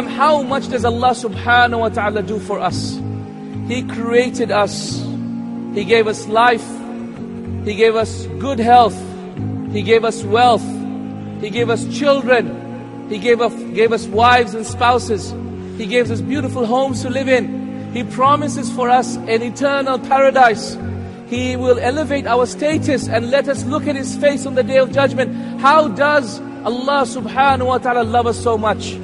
how much does Allah subhanahu wa ta'ala do for us? He created us. He gave us life. He gave us good health. He gave us wealth. He gave us children. He gave us, gave us wives and spouses. He gave us beautiful homes to live in. He promises for us an eternal paradise. He will elevate our status and let us look at His face on the day of judgment. How does Allah subhanahu wa ta'ala love us so much?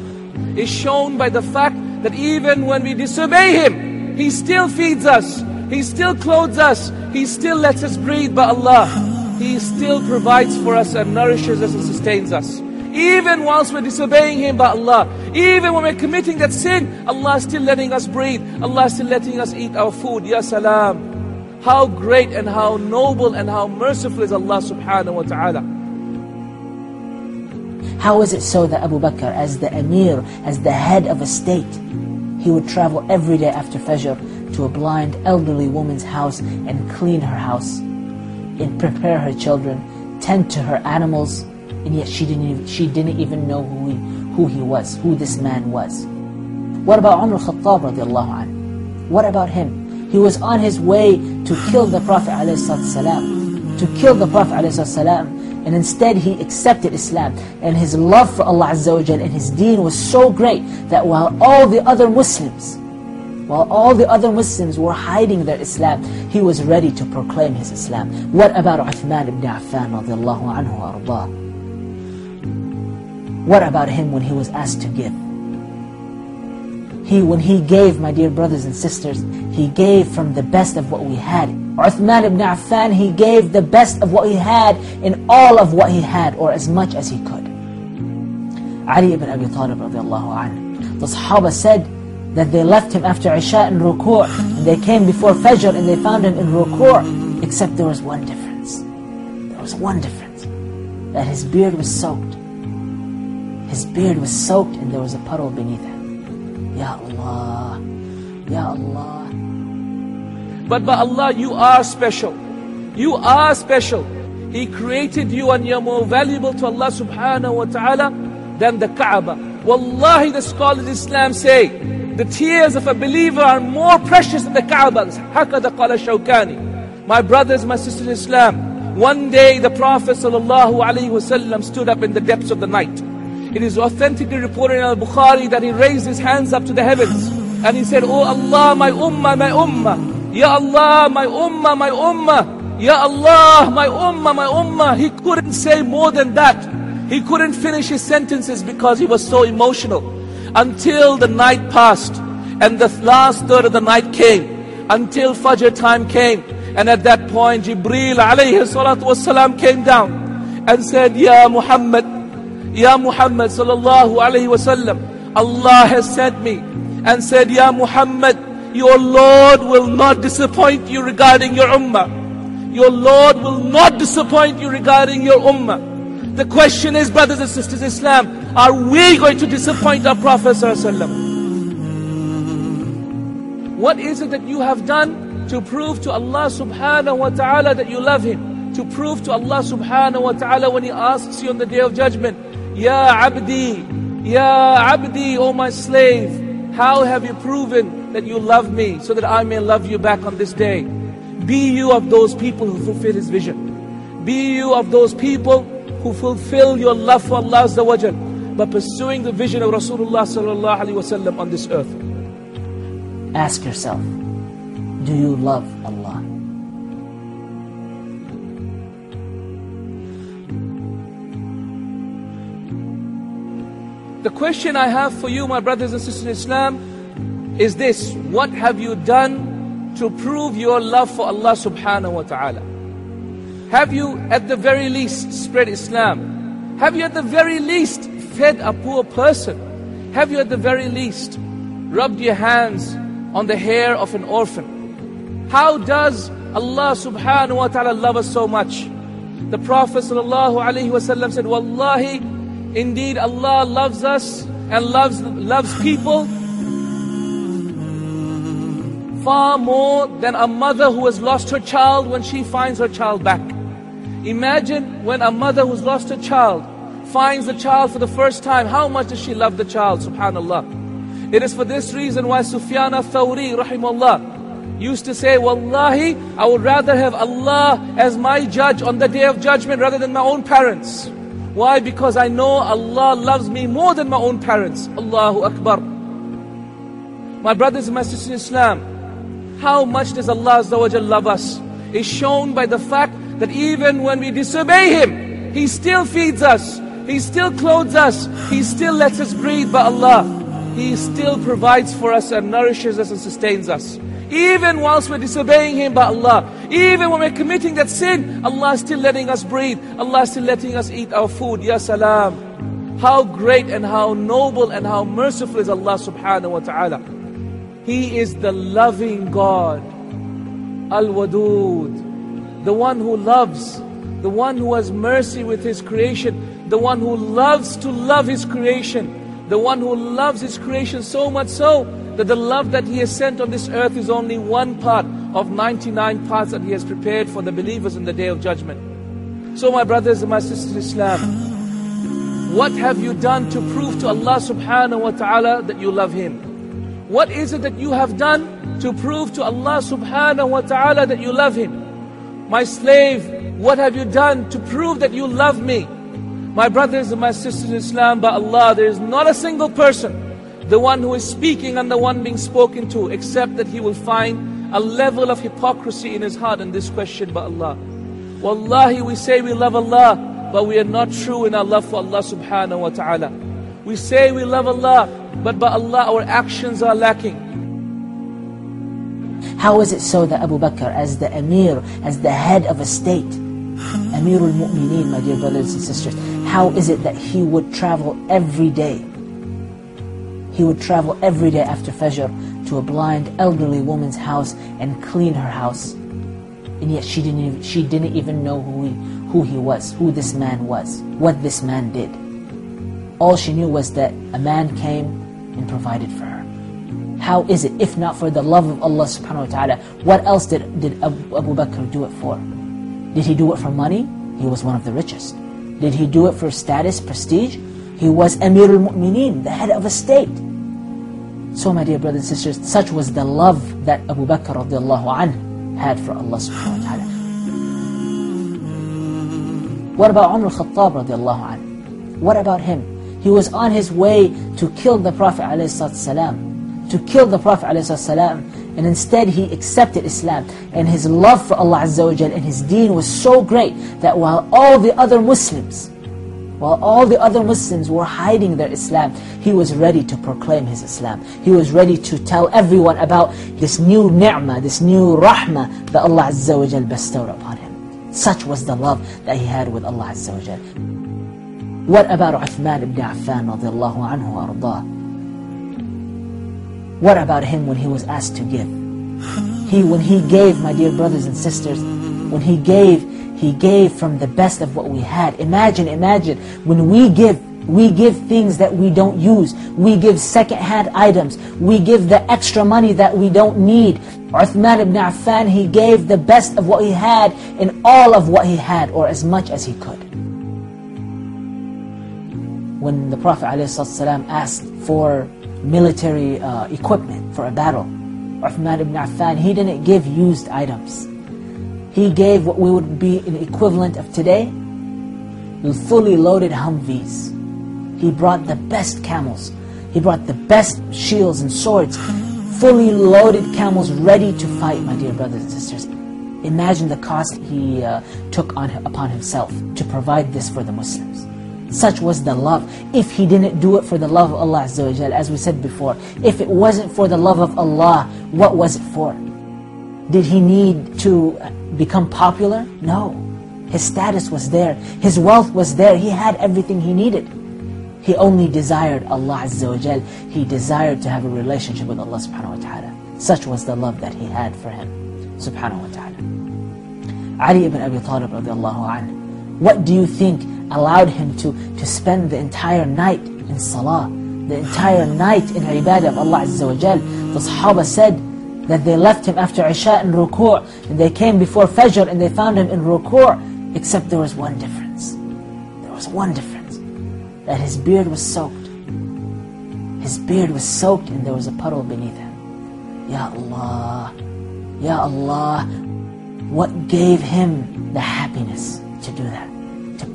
Is shown by the fact that even when we disobey Him, He still feeds us. He still clothes us. He still lets us breathe by Allah. He still provides for us and nourishes us and sustains us. Even whilst we're disobeying Him by Allah, even when we're committing that sin, Allah is still letting us breathe. Allah is still letting us eat our food. Ya salam. How great and how noble and how merciful is Allah subhanahu wa ta'ala. How is it so that Abu Bakr, as the emir, as the head of a state, he would travel every day after Fajr to a blind elderly woman's house and clean her house, and prepare her children, tend to her animals, and yet she didn't even, she didn't even know who he, who he was, who this man was. What about Umar al-Khattab radiallahu anhu? What about him? He was on his way to kill the Prophet ﷺ, to kill the Prophet ﷺ, and instead he accepted Islam. And his love for Allah Azza wa Jal and his deen was so great that while all the other Muslims, while all the other Muslims were hiding their Islam, he was ready to proclaim his Islam. What about Uthman ibn Affan radiallahu anhu ardah? What about him when he was asked to give? He, when he gave, my dear brothers and sisters, he gave from the best of what we had. Uthman ibn Affan, he gave the best of what he had in all of what he had, or as much as he could. Ali ibn Abi Talib radiallahu anhu. The Sahaba said that they left him after Isha in ruku' and they came before Fajr and they found him in ruku' except there was one difference. There was one difference. That his beard was soaked. His beard was soaked and there was a puddle beneath it. Ya Allah, Ya Allah. But by Allah, you are special. You are special. He created you and you're more valuable to Allah subhanahu wa ta'ala than the Kaaba. Wallahi, the scholars of Islam say, the tears of a believer are more precious than the Kaaba. Hakada qala Shawkani. My brothers, my sisters in Islam, one day the Prophet sallallahu alaihi wasallam stood up in the depths of the night. It is authentically reported in Al-Bukhari that he raised his hands up to the heavens and he said, Oh Allah, my ummah, my ummah. Ya Allah, my ummah, my ummah. Ya Allah, my ummah, my ummah. He couldn't say more than that. He couldn't finish his sentences because he was so emotional. Until the night passed and the last third of the night came. Until Fajr time came. And at that point, Jibreel alayhi salatu wasalam came down and said, Ya Muhammad, Ya Muhammad sallallahu alayhi wasallam, Allah has sent me and said, Ya Muhammad, your Lord will not disappoint you regarding your ummah. Your Lord will not disappoint you regarding your ummah. The question is, brothers and sisters Islam, are we going to disappoint our Prophet What is it that you have done to prove to Allah subhanahu wa ta'ala that you love Him? To prove to Allah subhanahu wa ta'ala when He asks you on the day of judgment, Ya abdi, Ya abdi, O my slave, how have you proven that you love me so that I may love you back on this day? Be you of those people who fulfill His vision. Be you of those people who fulfill your love for Allah Azza wa Jal by pursuing the vision of Rasulullah sallallahu alaihi wasallam on this earth. Ask yourself, do you love Allah? The question I have for you, my brothers and sisters in Islam, is this. What have you done to prove your love for Allah subhanahu wa ta'ala? Have you at the very least spread Islam? Have you at the very least fed a poor person? Have you at the very least rubbed your hands on the hair of an orphan? How does Allah subhanahu wa ta'ala love us so much? The Prophet sallallahu alaihi wasallam said, Wallahi, indeed Allah loves us and loves, loves people far more than a mother who has lost her child when she finds her child back. Imagine when a mother who's lost her child finds the child for the first time, how much does she love the child? Subhanallah. It is for this reason why Sufyan al-Thawri, rahimahullah, used to say, Wallahi, I would rather have Allah as my judge on the day of judgment rather than my own parents. Why? Because I know Allah loves me more than my own parents. Allahu Akbar. My brothers and my sisters in Islam, how much does Allah love us? Is shown by the fact that even when we disobey Him, He still feeds us, He still clothes us, He still lets us breathe by Allah. He still provides for us and nourishes us and sustains us. Even whilst we're disobeying Him by Allah, even when we're committing that sin, Allah is still letting us breathe. Allah is still letting us eat our food. Ya salam. How great and how noble and how merciful is Allah subhanahu wa ta'ala. He is the loving God. Al-Wadud. The one who loves. The one who has mercy with His creation. The one who loves to love His creation. The one who loves His creation so much so that the love that He has sent on this earth is only one part of 99 parts that He has prepared for the believers in the day of judgment. So my brothers and my sisters in Islam, what have you done to prove to Allah subhanahu wa ta'ala that you love Him? What is it that you have done to prove to Allah subhanahu wa ta'ala that you love Him? My slave, what have you done to prove that you love me? My brothers and my sisters in Islam, by Allah, there is not a single person, the one who is speaking and the one being spoken to, except that he will find a level of hypocrisy in his heart in this question by Allah. Wallahi, we say we love Allah, but we are not true in our love for Allah subhanahu wa ta'ala. We say we love Allah, but by Allah our actions are lacking. How is it so that Abu Bakr, as the Emir, as the head of a state, Amirul Mu'mineen, my dear brothers and sisters, how is it that he would travel every day? He would travel every day after Fajr to a blind elderly woman's house and clean her house. And yet she didn't even, she didn't even know who he, who he was, who this man was, what this man did. All she knew was that a man came and provided for her. How is it, if not for the love of Allah subhanahu wa ta'ala, what else did, did Abu, Bakr do it for? Did he do it for money? He was one of the richest. Did he do it for status, prestige? He was Amir al-Mu'mineen, the head of a state. So my dear brothers and sisters, such was the love that Abu Bakr radiallahu anh had for Allah subhanahu wa ta'ala. What about Umar al-Khattab radiallahu anh? What about him? He was on his way to kill the Prophet ﷺ, to kill the Prophet ﷺ, and instead he accepted Islam. And his love for Allah Azza and his deen was so great that while all the other Muslims, while all the other Muslims were hiding their Islam, he was ready to proclaim his Islam. He was ready to tell everyone about this new ni'mah, this new rahmah that Allah Azza bestowed upon him. Such was the love that he had with Allah Jal. What about Uthman ibn Affan radiallahu anhu ardah? What about him when he was asked to give? He, when he gave, my dear brothers and sisters, when he gave, he gave from the best of what we had. Imagine, imagine, when we give, we give things that we don't use. We give second-hand items. We give the extra money that we don't need. Uthman ibn Affan, he gave the best of what he had in all of what he had, or as much as he could when the Prophet ﷺ asked for military uh, equipment for a battle, Uthman ibn Affan, he didn't give used items. He gave what we would be an equivalent of today, fully loaded Humvees. He brought the best camels. He brought the best shields and swords, fully loaded camels ready to fight, my dear brothers and sisters. Imagine the cost he uh, took on upon himself to provide this for the Muslims. Such was the love. If he didn't do it for the love of Allah Azza as we said before, if it wasn't for the love of Allah, what was it for? Did he need to become popular? No. His status was there. His wealth was there. He had everything he needed. He only desired Allah Azza. He desired to have a relationship with Allah subhanahu wa ta'ala. Such was the love that he had for him. Subhanahu wa ta'ala. Ali ibn Abi Talib radiallahu anhu. What do you think allowed him to, to spend the entire night in salah, the entire night in ibadah of Allah Azza wa Jal. The Sahaba said that they left him after Isha in ruku' and they came before Fajr and they found him in ruku' except there was one difference. There was one difference. that his beard was soaked. His beard was soaked and there was a puddle beneath him. Ya Allah, Ya Allah, what gave him the happiness to do that?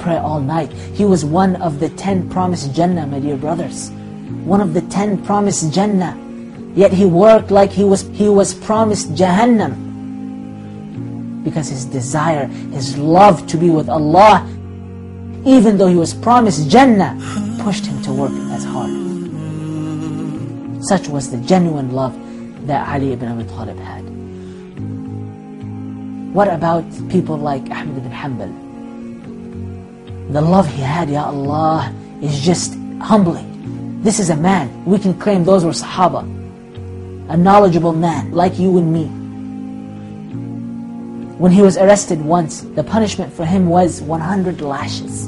Pray all night. He was one of the ten promised Jannah, my dear brothers. One of the ten promised Jannah. Yet he worked like he was, he was promised Jahannam. Because his desire, his love to be with Allah, even though he was promised Jannah, pushed him to work as hard. Such was the genuine love that Ali ibn Abi Talib had. What about people like Ahmed ibn Hanbal? The love he had, Ya Allah, is just humbling. This is a man. We can claim those were Sahaba. A knowledgeable man, like you and me. When he was arrested once, the punishment for him was 100 lashes.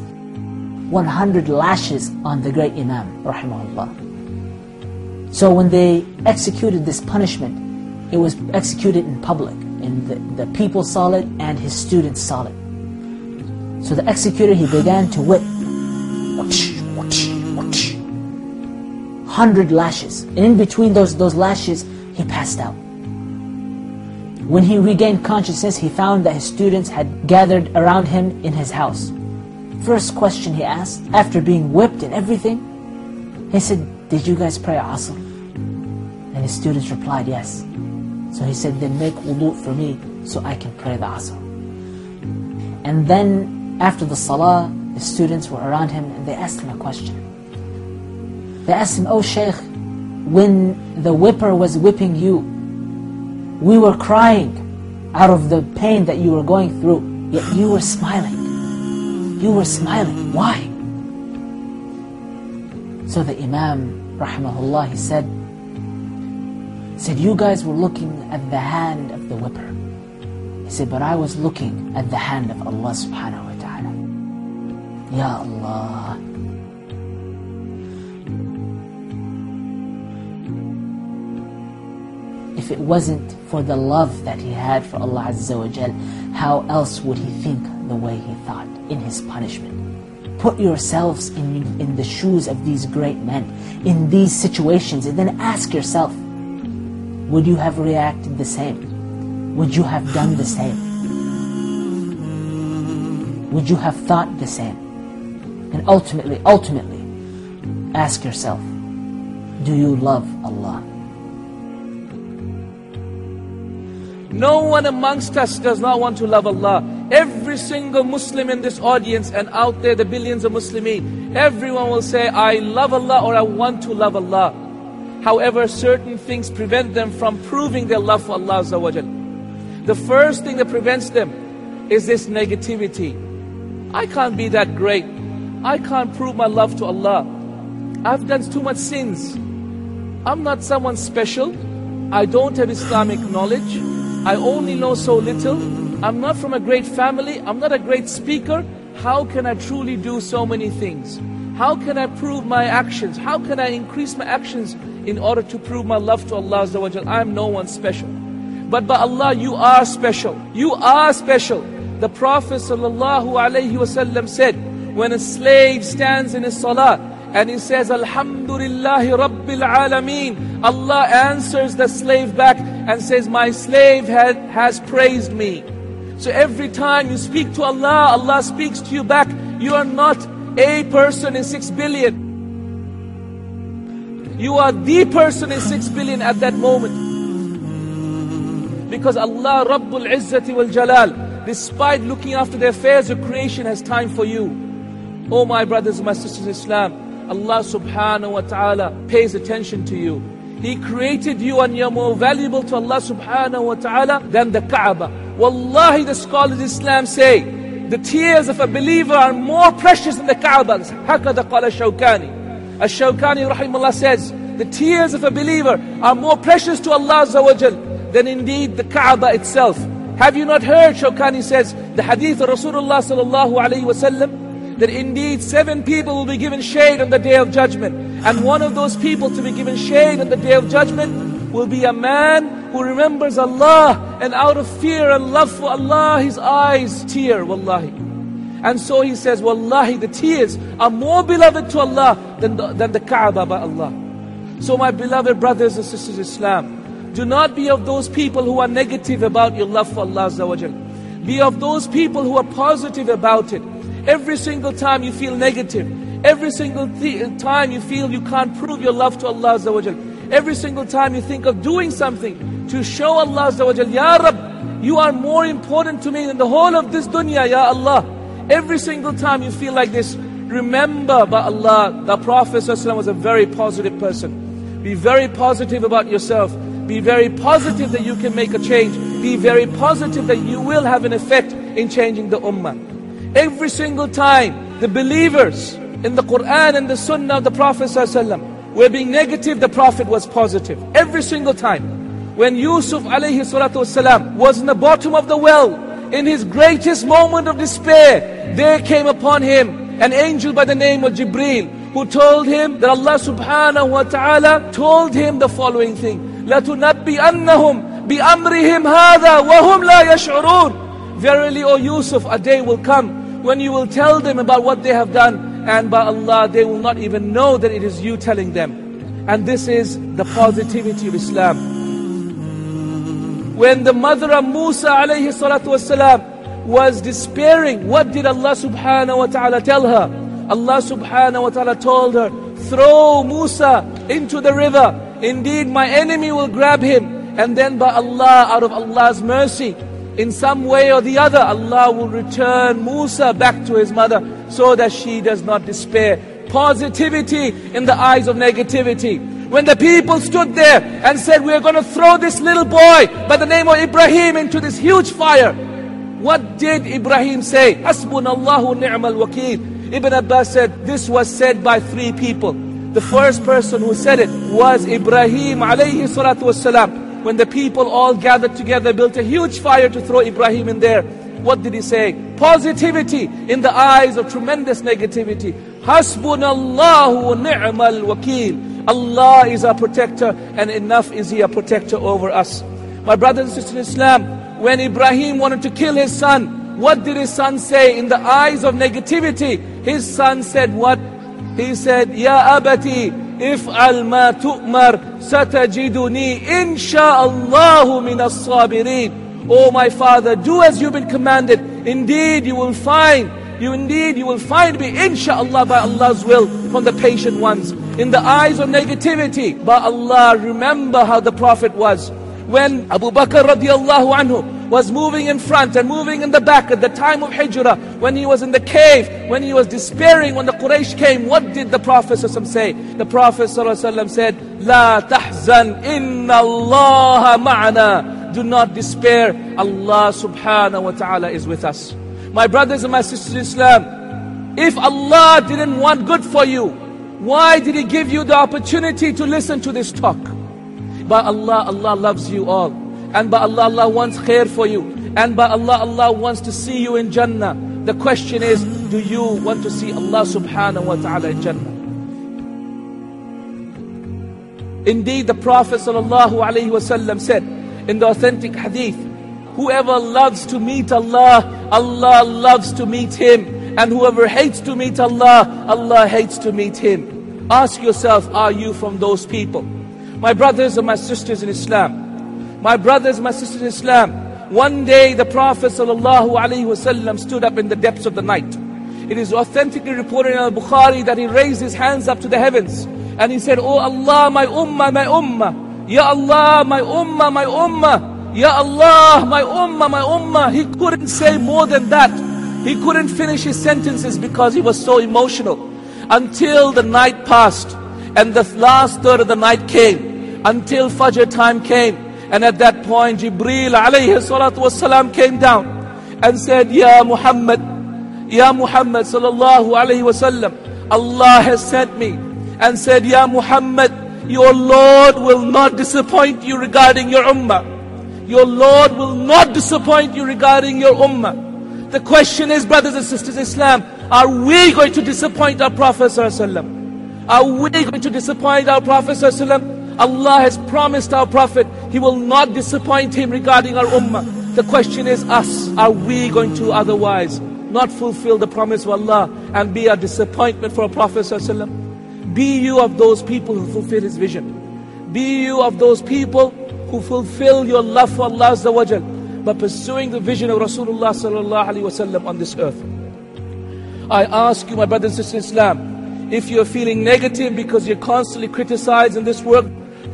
100 lashes on the great Imam, rahimahullah. So when they executed this punishment, it was executed in public and the, the people saw it and his students saw it. So the executor, he began to whip. Hundred lashes. And in between those, those lashes, he passed out. When he regained consciousness, he found that his students had gathered around him in his house. First question he asked, after being whipped and everything, he said, did you guys pray Asr? And his students replied, yes. So he said, then make wudu for me so I can pray the Asr. And then after the Salah, the students were around him and they asked him a question. They asked him, Oh Shaykh, when the whipper was whipping you, we were crying out of the pain that you were going through, yet you were smiling. You were smiling. Why? So the Imam, rahimahullah, he said, said, you guys were looking at the hand of the whipper. He said, but I was looking at the hand of Allah subhanahu wa ta'ala. Ya Allah. If it wasn't for the love that he had for Allah Azza wa Jal, how else would he think the way he thought in his punishment? Put yourselves in, in the shoes of these great men, in these situations, and then ask yourself, would you have reacted the same? Would you have done the same? Would you have thought the same? And ultimately, ultimately, ask yourself, do you love Allah? No one amongst us does not want to love Allah. Every single Muslim in this audience and out there, the billions of Muslimin, everyone will say, I love Allah or I want to love Allah. However, certain things prevent them from proving their love for Allah The first thing that prevents them is this negativity. I can't be that great. I can't prove my love to Allah. I've done too much sins. I'm not someone special. I don't have Islamic knowledge. I only know so little. I'm not from a great family. I'm not a great speaker. How can I truly do so many things? How can I prove my actions? How can I increase my actions in order to prove my love to Allah I'm no one special. But by Allah, you are special. You are special. The Prophet ﷺ said, when a slave stands in his salah and he says, Alhamdulillahi Rabbil Alameen, Allah answers the slave back and says, my slave had, has praised me. So every time you speak to Allah, Allah speaks to you back. You are not a person in six billion. You are the person in six billion at that moment. Because Allah Rabbul Izzati wal Jalal, despite looking after the affairs of creation, has time for you. Oh my brothers and my sisters in Islam, Allah subhanahu wa ta'ala pays attention to you. He created you and you're more valuable to Allah subhanahu wa ta'ala than the Kaaba. Wallahi the scholars of Islam say, the tears of a believer are more precious than the Kaaba. هكذا قال الشوكاني. Ash-Shawkani rahimahullah says, the tears of a believer are more precious to Allah than indeed the Kaaba itself. Have you not heard, Shawkani says, the hadith of Rasulullah sallallahu alayhi wasallam, that indeed seven people will be given shade on the day of judgment. And one of those people to be given shade on the day of judgment will be a man who remembers Allah and out of fear and love for Allah, his eyes tear, wallahi. And so he says, Wallahi, the tears are more beloved to Allah than the, than the Kaaba by Allah. So my beloved brothers and sisters Islam, do not be of those people who are negative about your love for Allah Be of those people who are positive about it. Every single time you feel negative, every single time you feel you can't prove your love to Allah every single time you think of doing something to show Allah Ya Rab, you are more important to me than the whole of this dunya, Ya Allah. Every single time you feel like this, remember by Allah, the Prophet was a very positive person. Be very positive about yourself. Be very positive that you can make a change. Be very positive that you will have an effect in changing the ummah. Every single time the believers in the Quran and the Sunnah of the Prophet ﷺ were being negative, the Prophet was positive. Every single time. When Yusuf alayhi salatu wasalam was in the bottom of the well, in his greatest moment of despair, there came upon him an angel by the name of Jibreel who told him that Allah subhanahu wa ta'ala told him the following thing. لَتُنَبِّئَنَّهُمْ بِأَمْرِهِمْ هَذَا وَهُمْ لَا يَشْعُرُونَ Verily, O Yusuf, a day will come when you will tell them about what they have done and by Allah they will not even know that it is you telling them. And this is the positivity of Islam. When the mother of Musa alayhi salatu wasalam was despairing, what did Allah subhanahu wa ta'ala tell her? Allah subhanahu wa ta'ala told her, throw Musa into the river. Indeed, my enemy will grab him. And then by Allah, out of Allah's mercy, in some way or the other, Allah will return Musa back to his mother so that she does not despair. Positivity in the eyes of negativity. When the people stood there and said, we are going to throw this little boy by the name of Ibrahim into this huge fire. What did Ibrahim say? Hasbunallahu ni'mal wakil. Ibn Abbas said, this was said by three people. The first person who said it was Ibrahim alayhi salatu wasalam. When the people all gathered together, built a huge fire to throw Ibrahim in there. What did he say? Positivity in the eyes of tremendous negativity. Hasbunallahu ni'mal wakil. Allah is our protector and enough is He a protector over us. My brothers and sisters in Islam, when Ibrahim wanted to kill his son, what did his son say in the eyes of negativity? His son said what? He said, Ya abati, افعل ما تؤمر ستجدني إن شاء الله من الصابرين. Oh my father, do as you've been commanded. Indeed, you will find you indeed, you will find me, inshallah, by Allah's will, from the patient ones. In the eyes of negativity, by Allah, remember how the Prophet was. When Abu Bakr radiallahu anhu was moving in front and moving in the back at the time of Hijrah, when he was in the cave, when he was despairing, when the Quraysh came, what did the Prophet say? The Prophet said, La tahzan inna Allah ma'ana. Do not despair, Allah subhanahu wa ta'ala is with us. My brothers and my sisters in Islam, if Allah didn't want good for you, why did He give you the opportunity to listen to this talk? By Allah, Allah loves you all. And by Allah, Allah wants khair for you. And by Allah, Allah wants to see you in Jannah. The question is, do you want to see Allah subhanahu wa ta'ala in Jannah? Indeed, the Prophet wasallam said in the authentic hadith, Whoever loves to meet Allah, Allah loves to meet him. And whoever hates to meet Allah, Allah hates to meet him. Ask yourself, are you from those people? My brothers and my sisters in Islam, my brothers my sisters in Islam, one day the Prophet ﷺ stood up in the depths of the night. It is authentically reported in Al-Bukhari that he raised his hands up to the heavens and he said, Oh Allah, my ummah, my ummah. Ya Allah, my ummah, my ummah. Ya Allah, my ummah, my ummah. He couldn't say more than that. He couldn't finish his sentences because he was so emotional. Until the night passed and the last third of the night came. Until Fajr time came. And at that point, Jibreel alayhi salatu wasalam came down and said, Ya Muhammad, Ya Muhammad sallallahu alayhi wasallam, Allah has sent me and said, Ya Muhammad, your Lord will not disappoint you regarding your ummah. Your Lord will not disappoint you regarding your ummah. The question is, brothers and sisters Islam, are we going to disappoint our Prophet sallallahu alayhi wasallam? Are we going to disappoint our Prophet ﷺ? Allah has promised our Prophet, He will not disappoint him regarding our ummah. The question is us, are we going to otherwise? not fulfill the promise of Allah and be a disappointment for a Prophet. Be you of those people who fulfill his vision. Be you of those people who fulfill your love for Allah by pursuing the vision of Rasulullah on this earth. I ask you, my brothers and sisters in Islam, if you're feeling negative because you're constantly criticized in this work,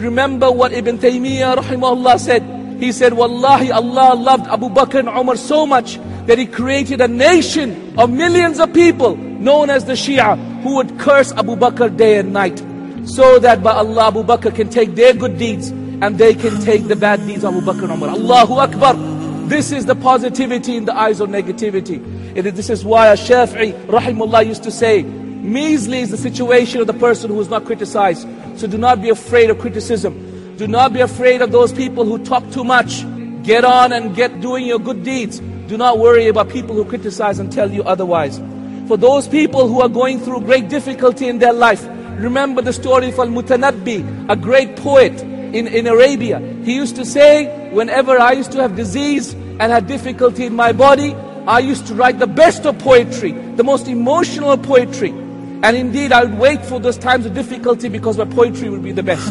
remember what Ibn Taymiyyah rahimahullah said. He said, Wallahi, Allah loved Abu Bakr and Umar so much that He created a nation of millions of people known as the Shia who would curse Abu Bakr day and night. So that by Allah, Abu Bakr can take their good deeds and they can take the bad deeds of Abu Bakr and Umar. Allahu Akbar. This is the positivity in the eyes of negativity. This is why a Shafi'i, rahimullah, used to say, measly is the situation of the person who is not criticized. So do not be afraid of criticism. Do not be afraid of those people who talk too much. Get on and get doing your good deeds. Do not worry about people who criticize and tell you otherwise. For those people who are going through great difficulty in their life, remember the story of Al-Mutanabbi, a great poet in, in Arabia. He used to say, whenever I used to have disease and had difficulty in my body, I used to write the best of poetry, the most emotional poetry. And indeed, I would wait for those times of difficulty because my poetry would be the best.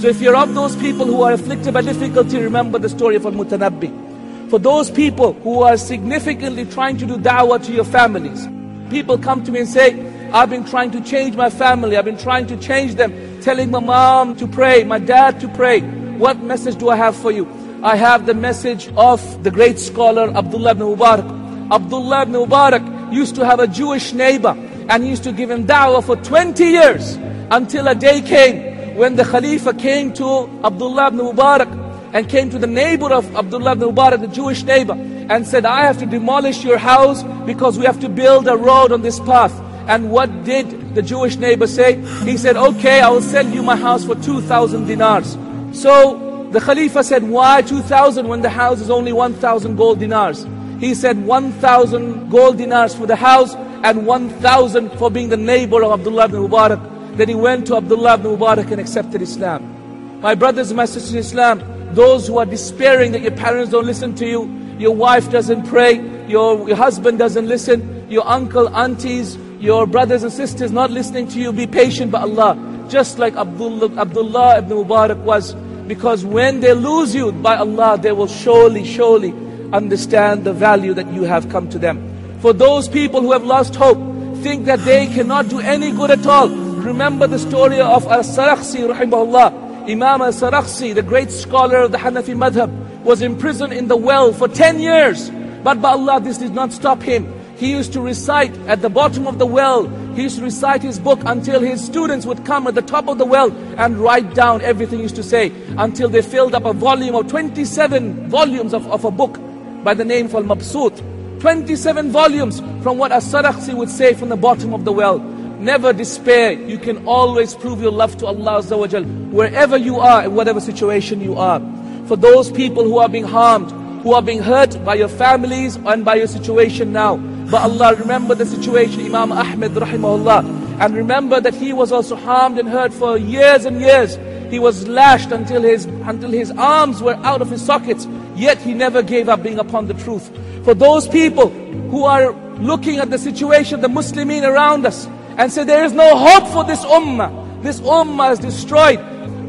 So if you're of those people who are afflicted by difficulty, remember the story of Al-Mutanabbi. For those people who are significantly trying to do da'wah to your families, people come to me and say, I've been trying to change my family, I've been trying to change them, telling my mom to pray, my dad to pray. What message do I have for you? I have the message of the great scholar Abdullah ibn Mubarak. Abdullah ibn Mubarak used to have a Jewish neighbor and he used to give him da'wah for 20 years until a day came when the Khalifa came to Abdullah ibn Mubarak and came to the neighbor of Abdullah ibn Mubarak, the Jewish neighbor, and said, I have to demolish your house because we have to build a road on this path. And what did the Jewish neighbor say? He said, okay, I will sell you my house for 2,000 dinars. So the Khalifa said, why 2,000 when the house is only 1,000 gold dinars? He said 1,000 gold dinars for the house and 1,000 for being the neighbor of Abdullah ibn Mubarak. Then he went to Abdullah ibn Mubarak and accepted Islam. My brothers and my sisters in Islam, those who are despairing that your parents don't listen to you, your wife doesn't pray, your, your husband doesn't listen, your uncle, aunties, your brothers and sisters not listening to you, be patient by Allah. Just like Abdullah, Abdullah ibn Mubarak was. Because when they lose you by Allah, they will surely, surely understand the value that you have come to them. For those people who have lost hope, think that they cannot do any good at all. Remember the story of Al-Sarakhsi rahimahullah. Imam Al-Sarakhsi, the great scholar of the Hanafi madhab, was imprisoned in the well for 10 years. But by Allah, this did not stop him. He used to recite at the bottom of the well. He used to recite his book until his students would come at the top of the well and write down everything he used to say until they filled up a volume of 27 volumes of, of a book by the name of Al-Mabsut. 27 volumes from what As-Sarakhsi would say from the bottom of the well. Never despair. You can always prove your love to Allah Azza wherever you are, in whatever situation you are. For those people who are being harmed, who are being hurt by your families and by your situation now. But Allah, remember the situation, Imam Ahmed rahimahullah. And remember that he was also harmed and hurt for years and years. He was lashed until his, until his arms were out of his sockets. Yet he never gave up being upon the truth. For those people who are looking at the situation, the Muslimin around us, and say there is no hope for this ummah. This ummah is destroyed.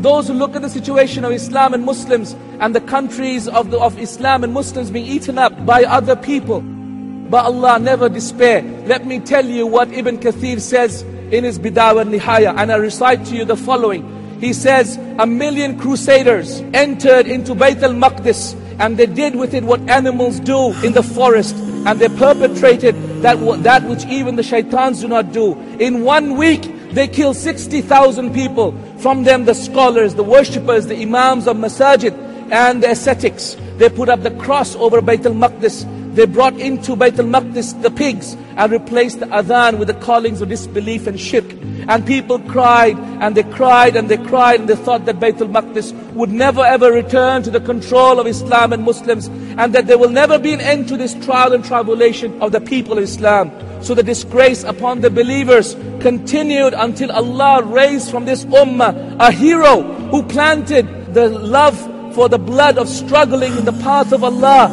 Those who look at the situation of Islam and Muslims and the countries of, the, of Islam and Muslims being eaten up by other people. But Allah never despair. Let me tell you what Ibn Kathir says in his Bidayah and Nihaya. And I recite to you the following. He says, a million crusaders entered into Bayt al-Maqdis and they did with it what animals do in the forest and they perpetrated that, that which even the shaitans do not do. In one week, they killed 60,000 people. From them, the scholars, the worshippers, the imams of masajid, and the ascetics. They put up the cross over Bayt al-Maqdis. They brought into Bayt al-Maqdis the pigs and replaced the adhan with the callings of disbelief and shirk. And people cried and they cried and they cried and they thought that Bayt al-Maqdis would never ever return to the control of Islam and Muslims and that there will never be an end to this trial and tribulation of the people of Islam. So the disgrace upon the believers continued until Allah raised from this ummah a hero who planted the love for the blood of struggling in the path of Allah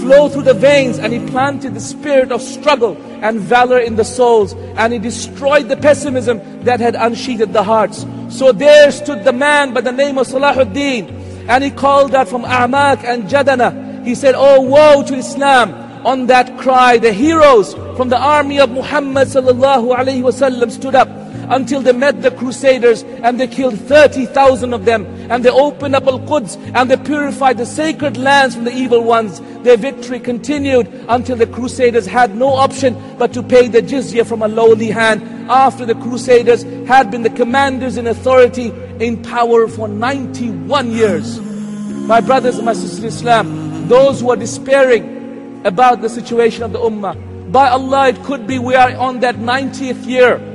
flow through the veins and he planted the spirit of struggle and valor in the souls and he destroyed the pessimism that had unsheathed the hearts. So there stood the man by the name of Salahuddin and he called out from A'maq and Jadana. He said, Oh woe to Islam. On that cry, the heroes from the army of Muhammad stood up until they met the crusaders and they killed 30,000 of them and they opened up Al-Quds and they purified the sacred lands from the evil ones. Their victory continued until the crusaders had no option but to pay the jizya from a lowly hand after the crusaders had been the commanders in authority in power for 91 years. My brothers and my sisters in Islam, those who are despairing about the situation of the Ummah, by Allah it could be we are on that 90th year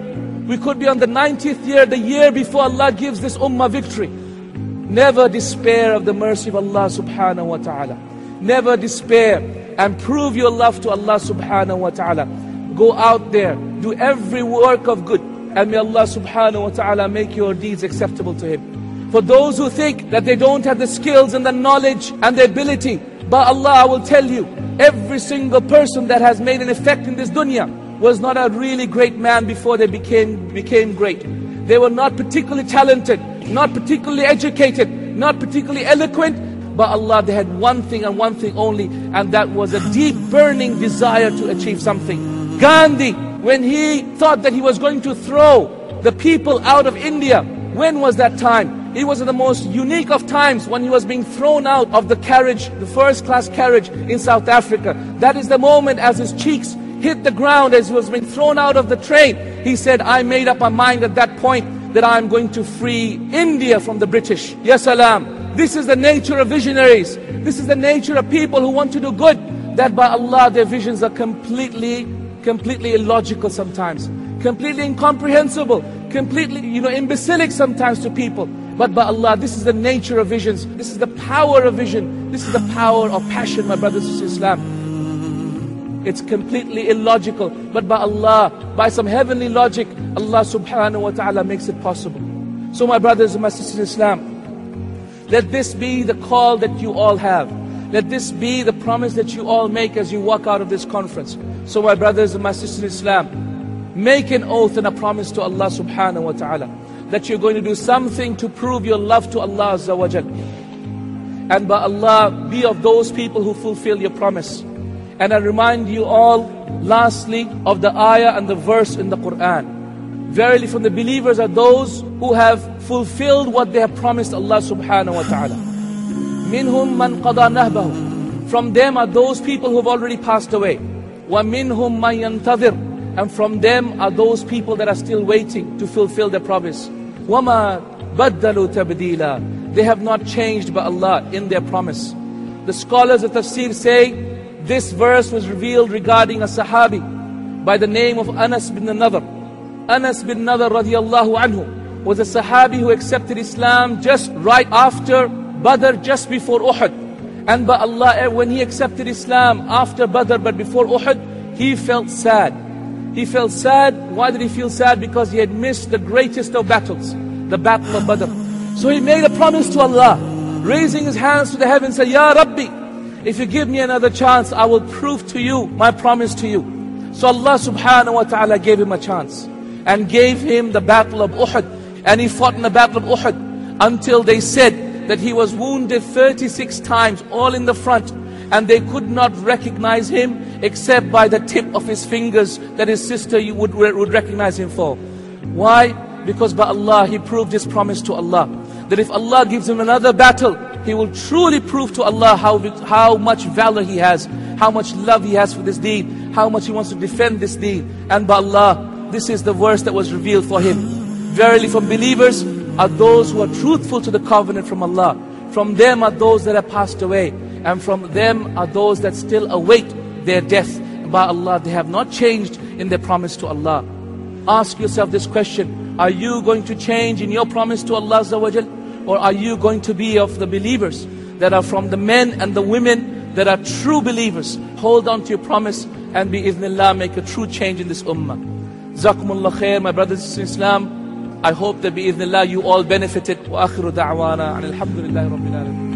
we could be on the 90th year, the year before Allah gives this ummah victory. Never despair of the mercy of Allah subhanahu wa ta'ala. Never despair and prove your love to Allah subhanahu wa ta'ala. Go out there, do every work of good, and may Allah subhanahu wa ta'ala make your deeds acceptable to Him. For those who think that they don't have the skills and the knowledge and the ability, but Allah, I will tell you, every single person that has made an effect in this dunya, was not a really great man before they became, became great. They were not particularly talented, not particularly educated, not particularly eloquent, but Allah, they had one thing and one thing only, and that was a deep burning desire to achieve something. Gandhi, when he thought that he was going to throw the people out of India, when was that time? It was the most unique of times when he was being thrown out of the carriage, the first class carriage in South Africa. That is the moment as his cheeks hit the ground as he was being thrown out of the train. He said, I made up my mind at that point that I'm going to free India from the British. Yes, salam. This is the nature of visionaries. This is the nature of people who want to do good. That by Allah, their visions are completely, completely illogical sometimes. Completely incomprehensible. Completely, you know, imbecilic sometimes to people. But by Allah, this is the nature of visions. This is the power of vision. This is the power of passion, my brothers and sisters Islam. It's completely illogical. But by Allah, by some heavenly logic, Allah subhanahu wa ta'ala makes it possible. So my brothers and my sisters in Islam, let this be the call that you all have. Let this be the promise that you all make as you walk out of this conference. So my brothers and my sisters in Islam, make an oath and a promise to Allah subhanahu wa ta'ala that you're going to do something to prove your love to Allah azza wa And by Allah, be of those people who fulfill your promise. And I remind you all, lastly, of the ayah and the verse in the Quran. Verily from the believers are those who have fulfilled what they have promised Allah subhanahu wa ta'ala. Minhum man qada nahbahu. From them are those people who have already passed away. Wa minhum man yantadir. And from them are those people that are still waiting to fulfill their promise. Wama baddalu tabdila. They have not changed by Allah in their promise. The scholars of tafsir say this verse was revealed regarding a Sahabi by the name of Anas bin Nadr. Anas bin Nadr radiallahu anhu was a Sahabi who accepted Islam just right after Badr, just before Uhud. And by Allah, eh, when he accepted Islam after Badr but before Uhud, he felt sad. He felt sad. Why did he feel sad? Because he had missed the greatest of battles, the battle of Badr. So he made a promise to Allah, raising his hands to the heavens, said, Ya Rabbi, if you give me another chance, I will prove to you my promise to you. So Allah subhanahu wa ta'ala gave him a chance and gave him the battle of Uhud. And he fought in the battle of Uhud until they said that he was wounded 36 times, all in the front. And they could not recognize him except by the tip of his fingers that his sister would, would recognize him for. Why? Because by Allah, he proved his promise to Allah. That if Allah gives him another battle, he will truly prove to Allah how, how much valor he has, how much love he has for this deen, how much he wants to defend this deen. And by Allah, this is the verse that was revealed for him. Verily from believers are those who are truthful to the covenant from Allah. From them are those that have passed away. And from them are those that still await their death. By Allah, they have not changed in their promise to Allah. Ask yourself this question. Are you going to change in your promise to Allah Azza or are you going to be of the believers that are from the men and the women that are true believers? Hold on to your promise and be Allah make a true change in this ummah. Zakumullah khair, my brothers in Islam. I hope that bi Allah you all benefited. Wa akhiru da'wana and alhamdulillahi rabbil alamin.